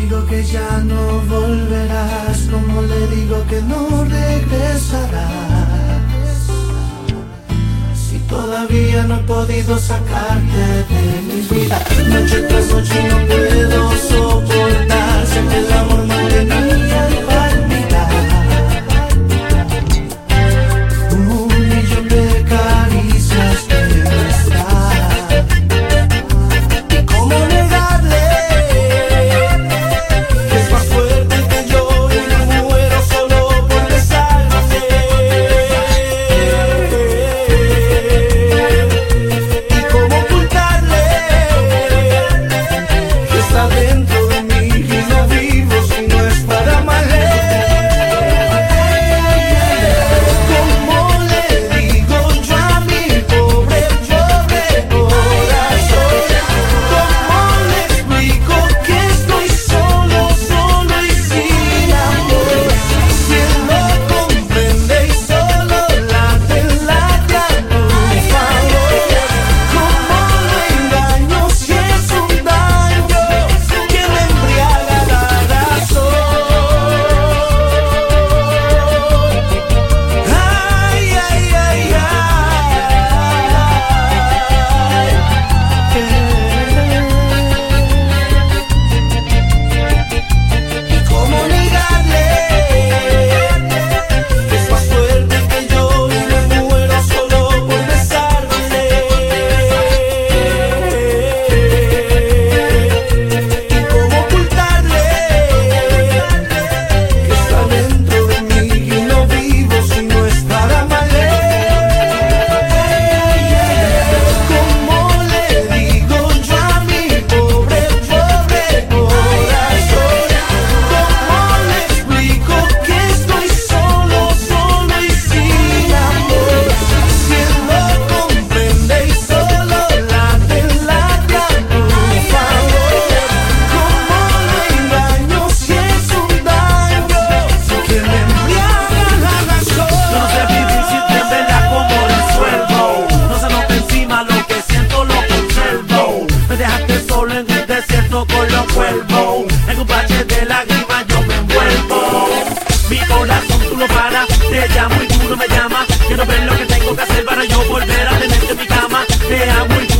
digo que ya no volverás, como le digo que no regresarás. Si todavía no he podido sacarte de mi vida, noche tras noche no Te llamo y tú no me llamas. Quiero ver lo que tengo que hacer para yo volver a tenerte en mi cama. Te amo y tú